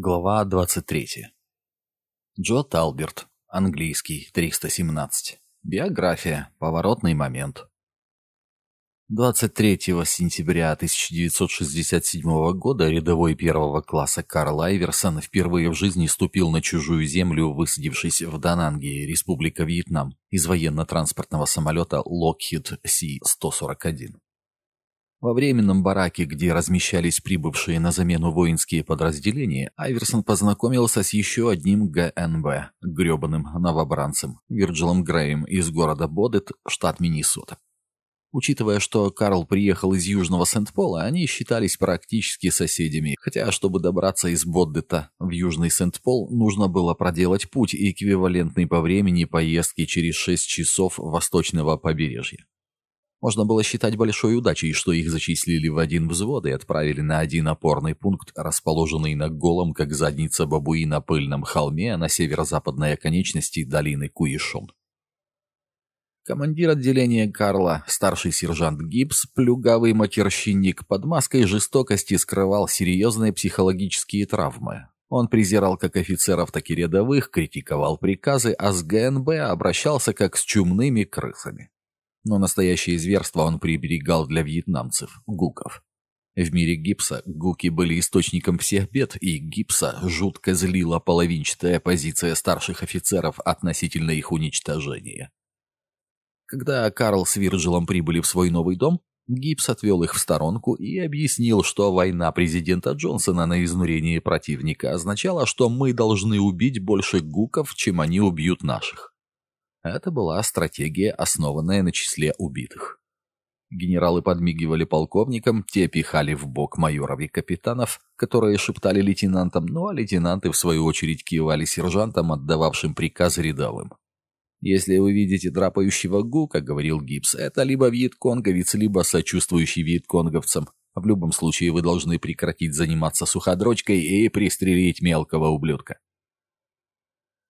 Глава 23. Джо Талберт. Английский. 317. Биография. Поворотный момент. 23 сентября 1967 года рядовой первого класса Карл Айверсон впервые в жизни ступил на чужую землю, высадившись в Дананге, Республика Вьетнам, из военно-транспортного самолета Lockheed C-141. Во временном бараке, где размещались прибывшие на замену воинские подразделения, Айверсон познакомился с еще одним ГНБ, гребаным новобранцем, Вирджилом Греем из города Бодет, штат Миннесота. Учитывая, что Карл приехал из Южного Сент-Пола, они считались практически соседями, хотя, чтобы добраться из Боддета в Южный Сент-Пол, нужно было проделать путь, эквивалентный по времени поездки через 6 часов восточного побережья. Можно было считать большой удачей, что их зачислили в один взвод и отправили на один опорный пункт, расположенный на голом, как задница бабуина, пыльном холме на северо-западной оконечности долины Куишон. Командир отделения Карла, старший сержант Гибс, плюгавый матерщинник, под маской жестокости скрывал серьезные психологические травмы. Он презирал как офицеров, так и рядовых, критиковал приказы, а с ГНБ обращался как с чумными крысами но настоящее зверство он приберегал для вьетнамцев, гуков. В мире гипса гуки были источником всех бед, и гипса жутко злила половинчатая позиция старших офицеров относительно их уничтожения. Когда Карл с Вирджилом прибыли в свой новый дом, Гипс отвел их в сторонку и объяснил, что война президента Джонсона на изнурение противника означала, что мы должны убить больше гуков, чем они убьют наших. Это была стратегия, основанная на числе убитых. Генералы подмигивали полковникам, те пихали в бок майоров и капитанов, которые шептали лейтенантам, ну а лейтенанты, в свою очередь, кивали сержантам, отдававшим приказ рядовым. «Если вы видите драпающего гука, — говорил Гибс, — это либо вьетконговец, либо сочувствующий вьетконговцам. В любом случае вы должны прекратить заниматься суходрочкой и пристрелить мелкого ублюдка».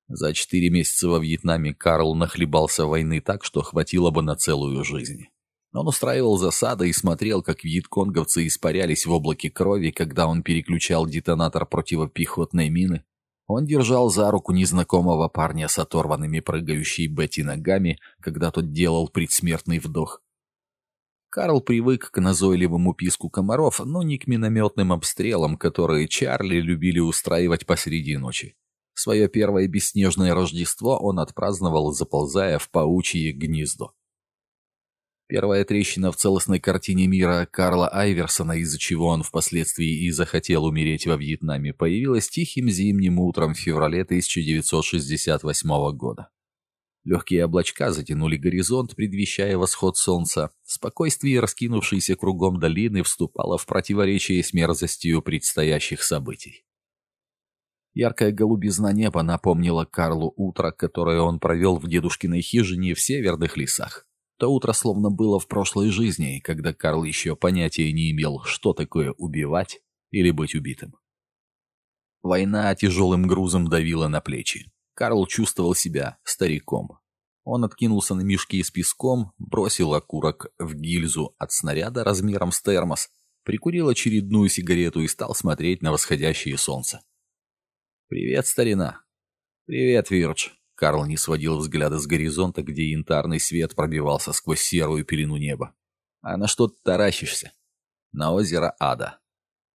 За четыре месяца во Вьетнаме Карл нахлебался войны так, что хватило бы на целую жизнь. Он устраивал засады и смотрел, как вьетконговцы испарялись в облаке крови, когда он переключал детонатор противопехотной мины. Он держал за руку незнакомого парня с оторванными прыгающей Бетти ногами, когда тот делал предсмертный вдох. Карл привык к назойливому писку комаров, но не к минометным обстрелам, которые Чарли любили устраивать посреди ночи. Свое первое бесснежное Рождество он отпраздновал, заползая в паучье гнездо. Первая трещина в целостной картине мира Карла Айверсона, из-за чего он впоследствии и захотел умереть во Вьетнаме, появилась тихим зимним утром в феврале 1968 года. Легкие облачка затянули горизонт, предвещая восход солнца. Спокойствие, раскинувшееся кругом долины, вступало в противоречие с мерзостью предстоящих событий. Яркая голубизна неба напомнила Карлу утро, которое он провел в дедушкиной хижине в северных лесах. То утро словно было в прошлой жизни, когда Карл еще понятия не имел, что такое убивать или быть убитым. Война тяжелым грузом давила на плечи. Карл чувствовал себя стариком. Он откинулся на мешки с песком, бросил окурок в гильзу от снаряда размером с термос, прикурил очередную сигарету и стал смотреть на восходящее солнце. «Привет, старина!» «Привет, Вирдж!» Карл не сводил взгляда с горизонта, где янтарный свет пробивался сквозь серую пелену неба. «А на что ты таращишься?» «На озеро Ада.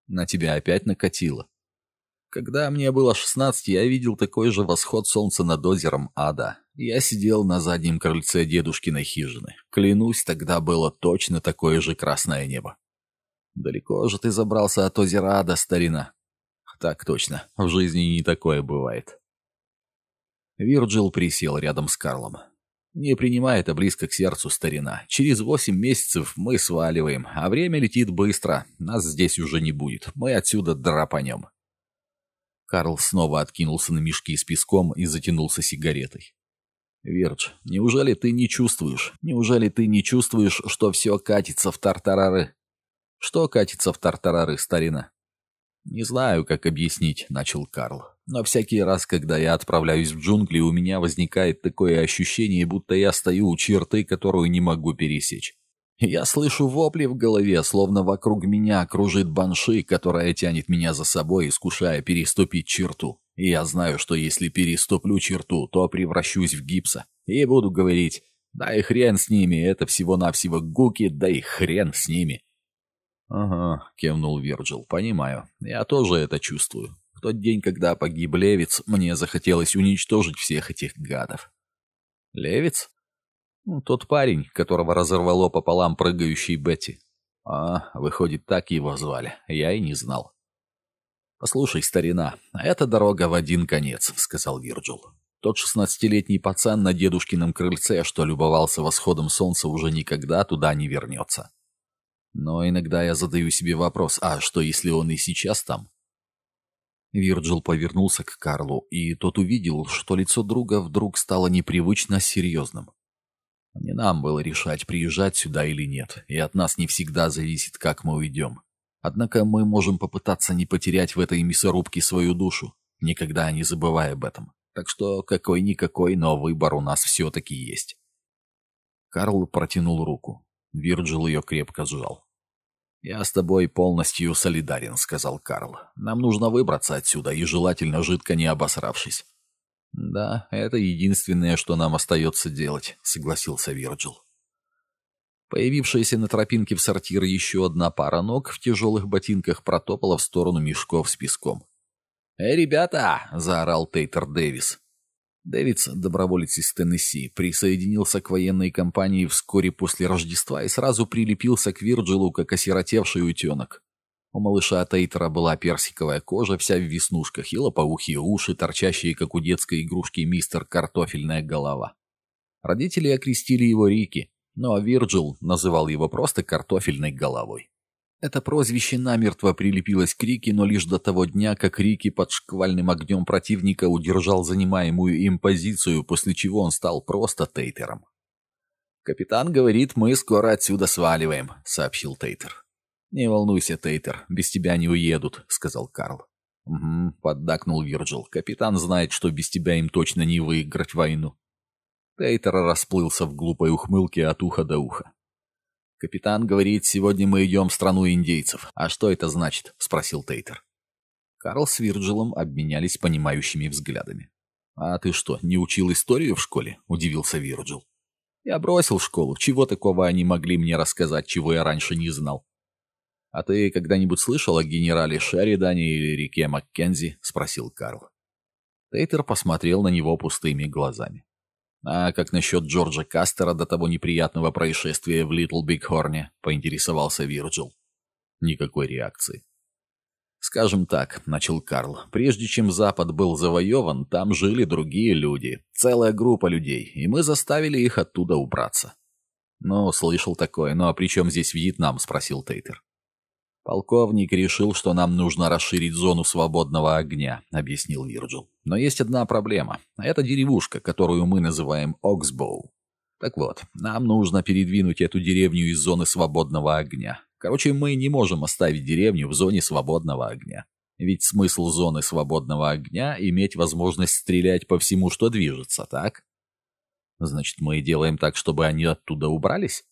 На тебя опять накатило. Когда мне было шестнадцать, я видел такой же восход солнца над озером Ада. Я сидел на заднем крыльце дедушкиной хижины. Клянусь, тогда было точно такое же красное небо. Далеко же ты забрался от озера Ада, старина. Так точно, в жизни не такое бывает. Вирджил присел рядом с Карлом. «Не принимай это близко к сердцу, старина. Через восемь месяцев мы сваливаем, а время летит быстро. Нас здесь уже не будет. Мы отсюда драпанем». Карл снова откинулся на мешки с песком и затянулся сигаретой. «Вирдж, неужели ты не чувствуешь? Неужели ты не чувствуешь, что все катится в тартарары?» «Что катится в тартарары, старина?» «Не знаю, как объяснить», — начал Карл. «Но всякий раз, когда я отправляюсь в джунгли, у меня возникает такое ощущение, будто я стою у черты, которую не могу пересечь. Я слышу вопли в голове, словно вокруг меня кружит банши, которая тянет меня за собой, искушая переступить черту. И я знаю, что если переступлю черту, то превращусь в гипса. И буду говорить, да и хрен с ними, это всего-навсего гуки, да и хрен с ними. «Ага», — кивнул Вирджил, — «понимаю. Я тоже это чувствую. В тот день, когда погиб Левиц, мне захотелось уничтожить всех этих гадов». «Левиц?» Ну, тот парень, которого разорвало пополам прыгающий Бетти. А, выходит, так его звали. Я и не знал. «Послушай, старина, это дорога в один конец», — сказал Вирджил. «Тот шестнадцатилетний пацан на дедушкином крыльце, что любовался восходом солнца, уже никогда туда не вернется. Но иногда я задаю себе вопрос, а что, если он и сейчас там?» Вирджил повернулся к Карлу, и тот увидел, что лицо друга вдруг стало непривычно серьезным. Не нам было решать, приезжать сюда или нет, и от нас не всегда зависит, как мы уйдем. Однако мы можем попытаться не потерять в этой мясорубке свою душу, никогда не забывая об этом. Так что какой-никакой, но выбор у нас все-таки есть. Карл протянул руку. Вирджил ее крепко сжал. «Я с тобой полностью солидарен», — сказал Карл. «Нам нужно выбраться отсюда, и желательно жидко не обосравшись. «Да, это единственное, что нам остается делать», — согласился Вирджил. Появившаяся на тропинке в сортир еще одна пара ног в тяжелых ботинках протопала в сторону мешков с песком. «Эй, ребята!» — заорал Тейтер Дэвис. Дэвидс, доброволец из Теннесси, присоединился к военной компании вскоре после Рождества и сразу прилепился к Вирджилу, как осиротевший утенок. У малыша Тейтера была персиковая кожа, вся в веснушках, и лопоухие уши, торчащие, как у детской игрушки мистер Картофельная голова. Родители окрестили его Рики, но Вирджил называл его просто Картофельной головой. Это прозвище намертво прилепилось к Рике, но лишь до того дня, как Рики под шквальным огнем противника удержал занимаемую им позицию, после чего он стал просто Тейтером. «Капитан говорит, мы скоро отсюда сваливаем», — сообщил Тейтер. «Не волнуйся, Тейтер, без тебя не уедут», — сказал Карл. «Угу», — поддакнул Вирджил. «Капитан знает, что без тебя им точно не выиграть войну». Тейтер расплылся в глупой ухмылке от уха до уха. «Капитан говорит, сегодня мы идем в страну индейцев. А что это значит?» — спросил Тейтер. Карл с Вирджилом обменялись понимающими взглядами. «А ты что, не учил историю в школе?» — удивился Вирджил. «Я бросил школу. Чего такого они могли мне рассказать, чего я раньше не знал?» «А ты когда-нибудь слышал о генерале Шеридане или реке Маккензи?» — спросил Карл. Тейтер посмотрел на него пустыми глазами. «А как насчет Джорджа Кастера до того неприятного происшествия в Литл Бигхорне?» — поинтересовался Вирджил. Никакой реакции. «Скажем так», — начал Карл, — «прежде чем Запад был завоеван, там жили другие люди, целая группа людей, и мы заставили их оттуда убраться». «Ну, слышал такое, ну а при чем здесь Вьетнам?» — спросил Тейтер. «Полковник решил, что нам нужно расширить зону свободного огня», — объяснил Вирджил. «Но есть одна проблема. Это деревушка, которую мы называем Оксбоу. Так вот, нам нужно передвинуть эту деревню из зоны свободного огня. Короче, мы не можем оставить деревню в зоне свободного огня. Ведь смысл зоны свободного огня — иметь возможность стрелять по всему, что движется, так? Значит, мы делаем так, чтобы они оттуда убрались?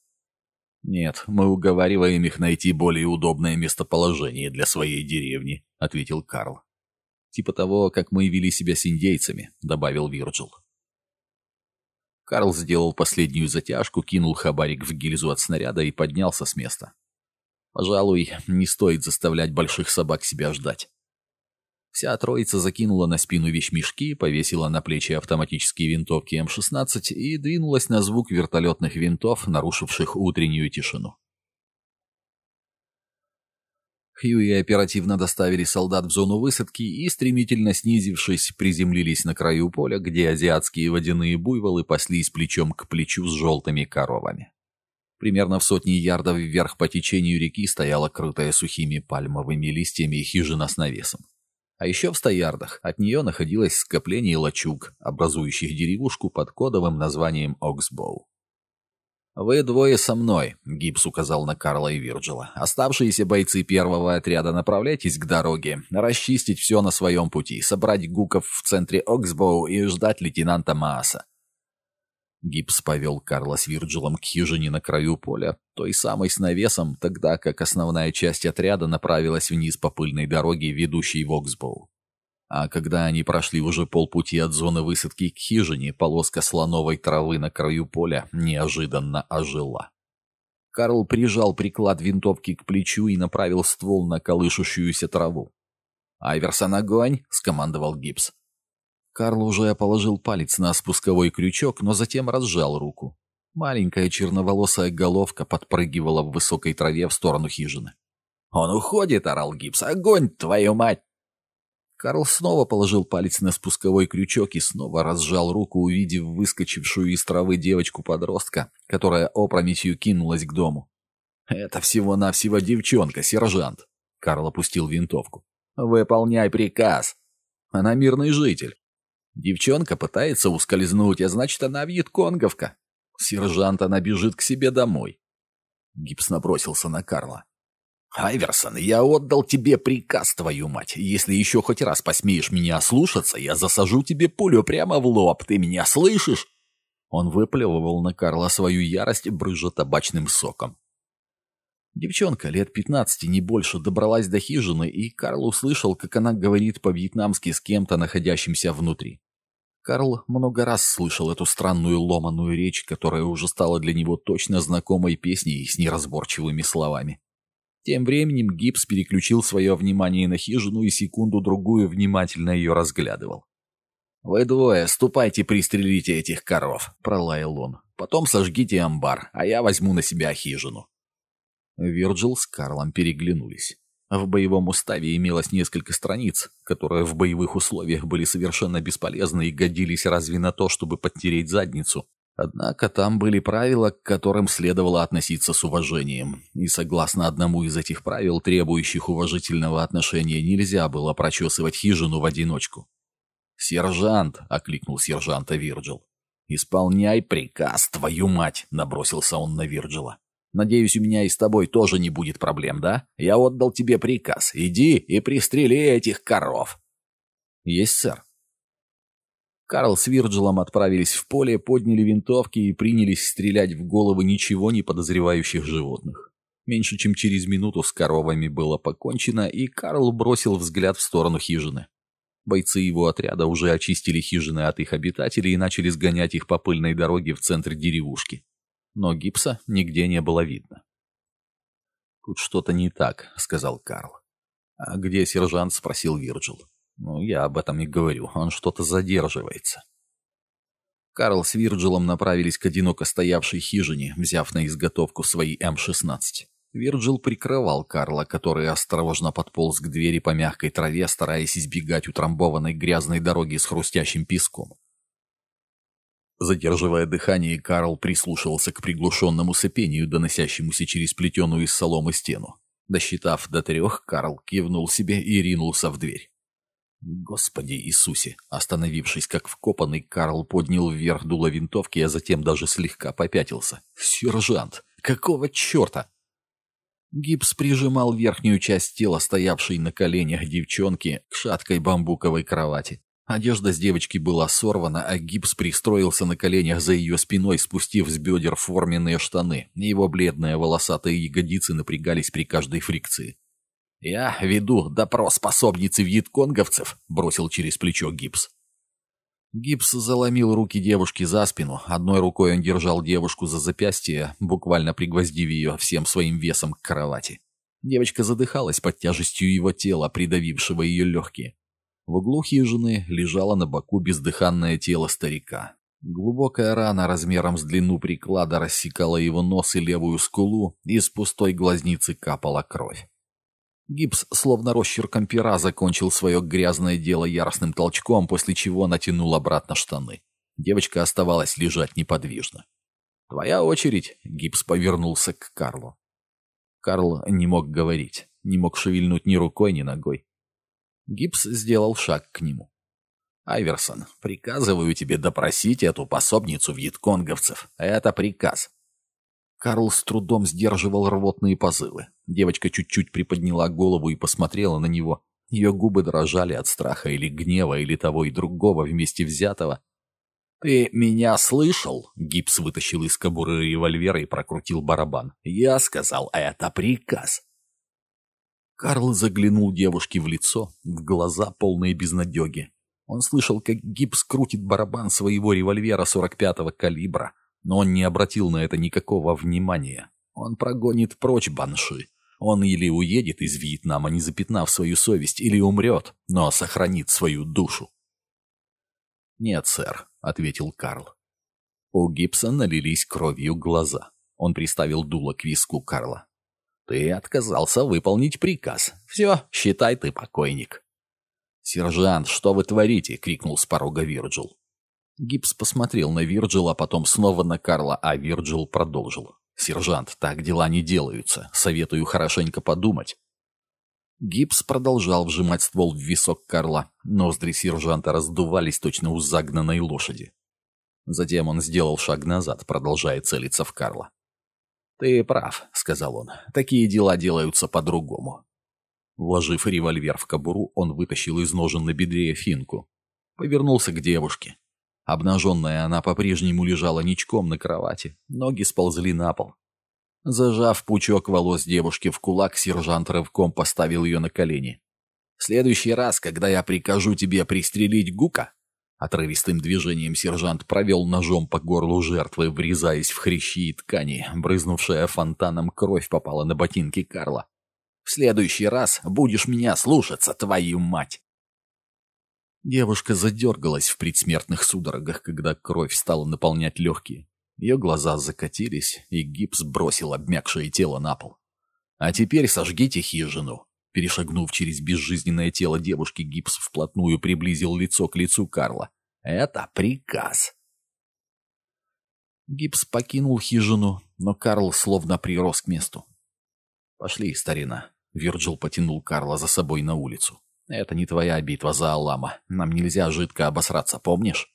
«Нет, мы уговариваем их найти более удобное местоположение для своей деревни», — ответил Карл. «Типа того, как мы вели себя с индейцами», — добавил Вирджил. Карл сделал последнюю затяжку, кинул хабарик в гильзу от снаряда и поднялся с места. «Пожалуй, не стоит заставлять больших собак себя ждать. Вся троица закинула на спину вещмешки, повесила на плечи автоматические винтовки М-16 и двинулась на звук вертолетных винтов, нарушивших утреннюю тишину. Хьюи оперативно доставили солдат в зону высадки и, стремительно снизившись, приземлились на краю поля, где азиатские водяные буйволы паслись плечом к плечу с желтыми коровами. Примерно в сотни ярдов вверх по течению реки стояла крытая сухими пальмовыми листьями хижина с навесом. А еще в стоярдах от нее находилось скопление лачуг, образующих деревушку под кодовым названием Оксбоу. «Вы двое со мной», — Гибс указал на Карла и Вирджила. «Оставшиеся бойцы первого отряда направляйтесь к дороге, расчистить все на своем пути, собрать гуков в центре Оксбоу и ждать лейтенанта Мааса». Гипс повел Карла с Вирджилом к хижине на краю поля, той самой с навесом, тогда как основная часть отряда направилась вниз по пыльной дороге, ведущей в Оксбоу. А когда они прошли уже полпути от зоны высадки к хижине, полоска слоновой травы на краю поля неожиданно ожила. Карл прижал приклад винтовки к плечу и направил ствол на колышущуюся траву. «Айверсон, огонь!» — скомандовал Гипс. Карл уже положил палец на спусковой крючок, но затем разжал руку. Маленькая черноволосая головка подпрыгивала в высокой траве в сторону хижины. «Он уходит!» — орал Гипс. «Огонь, твою мать!» Карл снова положил палец на спусковой крючок и снова разжал руку, увидев выскочившую из травы девочку-подростка, которая опрометью кинулась к дому. «Это всего-навсего девчонка, сержант!» Карл опустил винтовку. «Выполняй приказ!» «Она мирный житель. Девчонка пытается ускользнуть, а значит, она вьетконговка. Сержант, она бежит к себе домой. Гипс набросился на Карла. «Айверсон, я отдал тебе приказ, твою мать. Если еще хоть раз посмеешь меня ослушаться, я засажу тебе пулю прямо в лоб. Ты меня слышишь?» Он выплевывал на Карла свою ярость, брыжа табачным соком. Девчонка лет пятнадцати, не больше, добралась до хижины, и Карл услышал, как она говорит по-вьетнамски с кем-то, находящимся внутри. Карл много раз слышал эту странную ломаную речь, которая уже стала для него точно знакомой песней с неразборчивыми словами. Тем временем Гипс переключил свое внимание на хижину и секунду-другую внимательно ее разглядывал. «Вы двое, ступайте пристрелите этих коров», — пролаял он. «Потом сожгите амбар, а я возьму на себя хижину». Вирджил с Карлом переглянулись. В боевом уставе имелось несколько страниц, которые в боевых условиях были совершенно бесполезны и годились разве на то, чтобы подтереть задницу. Однако там были правила, к которым следовало относиться с уважением, и согласно одному из этих правил, требующих уважительного отношения, нельзя было прочесывать хижину в одиночку. «Сержант!» — окликнул сержанта Вирджил. «Исполняй приказ, твою мать!» — набросился он на Вирджила. Надеюсь, у меня и с тобой тоже не будет проблем, да? Я отдал тебе приказ. Иди и пристрели этих коров. Есть, сэр. Карл с Вирджилом отправились в поле, подняли винтовки и принялись стрелять в головы ничего не подозревающих животных. Меньше чем через минуту с коровами было покончено, и Карл бросил взгляд в сторону хижины. Бойцы его отряда уже очистили хижины от их обитателей и начали сгонять их по пыльной дороге в центр деревушки но гипса нигде не было видно. «Тут что-то не так», — сказал Карл. «А где сержант?» — спросил Вирджил. «Ну, я об этом и говорю. Он что-то задерживается». Карл с Вирджилом направились к одиноко стоявшей хижине, взяв на изготовку свои М-16. Вирджил прикрывал Карла, который осторожно подполз к двери по мягкой траве, стараясь избегать утрамбованной грязной дороги с хрустящим песком. Задерживая дыхание, Карл прислушивался к приглушенному сопению, доносящемуся через плетеную из соломы стену. Досчитав до трех, Карл кивнул себе и ринулся в дверь. «Господи Иисусе!» Остановившись как вкопанный, Карл поднял вверх дуло винтовки, а затем даже слегка попятился. «Сержант! Какого черта?» Гипс прижимал верхнюю часть тела, стоявшей на коленях девчонки, к шаткой бамбуковой кровати. Одежда с девочки была сорвана, а гипс пристроился на коленях за ее спиной, спустив с бедер форменные штаны. Его бледные волосатые ягодицы напрягались при каждой фрикции. «Я веду допрос способницы вьетконговцев», — бросил через плечо гипс. Гипс заломил руки девушки за спину. Одной рукой он держал девушку за запястье, буквально пригвоздив ее всем своим весом к кровати. Девочка задыхалась под тяжестью его тела, придавившего ее легкие. В углу хижины лежало на боку бездыханное тело старика. Глубокая рана размером с длину приклада рассекала его нос и левую скулу, и из пустой глазницы капала кровь. Гипс, словно росчерком пера, закончил свое грязное дело яростным толчком, после чего натянул обратно штаны. Девочка оставалась лежать неподвижно. «Твоя очередь», — Гипс повернулся к Карлу. Карл не мог говорить, не мог шевельнуть ни рукой, ни ногой. Гипс сделал шаг к нему. «Айверсон, приказываю тебе допросить эту пособницу вьетконговцев. Это приказ». Карл с трудом сдерживал рвотные позывы. Девочка чуть-чуть приподняла голову и посмотрела на него. Ее губы дрожали от страха или гнева, или того и другого вместе взятого. «Ты меня слышал?» Гипс вытащил из кобуры револьвера и прокрутил барабан. «Я сказал, это приказ». Карл заглянул девушке в лицо, в глаза полные безнадеги. Он слышал, как Гипс крутит барабан своего револьвера 45-го калибра, но он не обратил на это никакого внимания. Он прогонит прочь Банши. Он или уедет из Вьетнама, не запятнав свою совесть, или умрет, но сохранит свою душу. «Нет, сэр», — ответил Карл. У Гибса налились кровью глаза. Он приставил дуло к виску Карла. «Ты отказался выполнить приказ. Все, считай ты покойник». «Сержант, что вы творите?» — крикнул с порога Вирджил. Гибс посмотрел на Вирджила, потом снова на Карла, а Вирджил продолжил. «Сержант, так дела не делаются. Советую хорошенько подумать. Гипс продолжал вжимать ствол в висок Карла. Ноздри сержанта раздувались точно у загнанной лошади. Затем он сделал шаг назад, продолжая целиться в Карла. «Ты прав», — сказал он. «Такие дела делаются по-другому». Вложив револьвер в кобуру, он вытащил из ножен на бедре финку. Повернулся к девушке. Обнаженная она по-прежнему лежала ничком на кровати. Ноги сползли на пол. Зажав пучок волос девушки в кулак, сержант рывком поставил ее на колени. «В следующий раз, когда я прикажу тебе пристрелить Гука...» Отрывистым движением сержант провел ножом по горлу жертвы, врезаясь в хрящи и ткани. Брызнувшая фонтаном кровь попала на ботинки Карла. «В следующий раз будешь меня слушаться, твою мать!» Девушка задергалась в предсмертных судорогах, когда кровь стала наполнять легкие. Ее глаза закатились, и гипс бросил обмякшее тело на пол. «А теперь сожгите хижину». Перешагнув через безжизненное тело девушки, гипс вплотную приблизил лицо к лицу Карла. «Это приказ». Гипс покинул хижину, но Карл словно прирос к месту. «Пошли, старина». Вирджил потянул Карла за собой на улицу. «Это не твоя битва за Аллама. Нам нельзя жидко обосраться, помнишь?»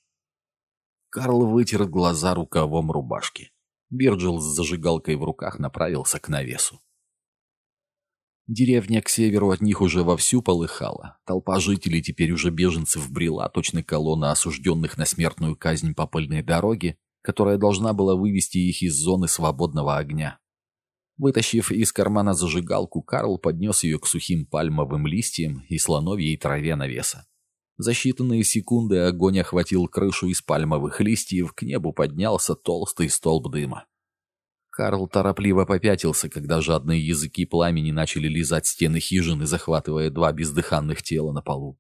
Карл вытер глаза рукавом рубашки. Бирджил с зажигалкой в руках направился к навесу. Деревня к северу от них уже вовсю полыхала. Толпа жителей, теперь уже беженцев, брела, точно колонна осужденных на смертную казнь по пыльной дороге, которая должна была вывести их из зоны свободного огня. Вытащив из кармана зажигалку, Карл поднес ее к сухим пальмовым листьям и слоновьей траве навеса. За считанные секунды огонь охватил крышу из пальмовых листьев, к небу поднялся толстый столб дыма. Карл торопливо попятился, когда жадные языки пламени начали лизать стены хижины, захватывая два бездыханных тела на полу.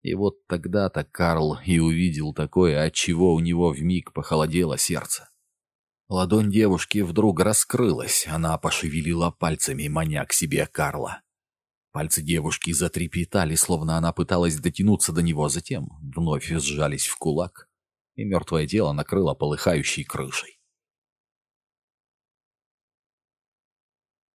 И вот тогда-то Карл и увидел такое, от чего у него вмиг похолодело сердце. Ладонь девушки вдруг раскрылась, она пошевелила пальцами, маня к себе Карла. Пальцы девушки затрепетали, словно она пыталась дотянуться до него, затем вновь сжались в кулак, и мертвое тело накрыло полыхающей крышей.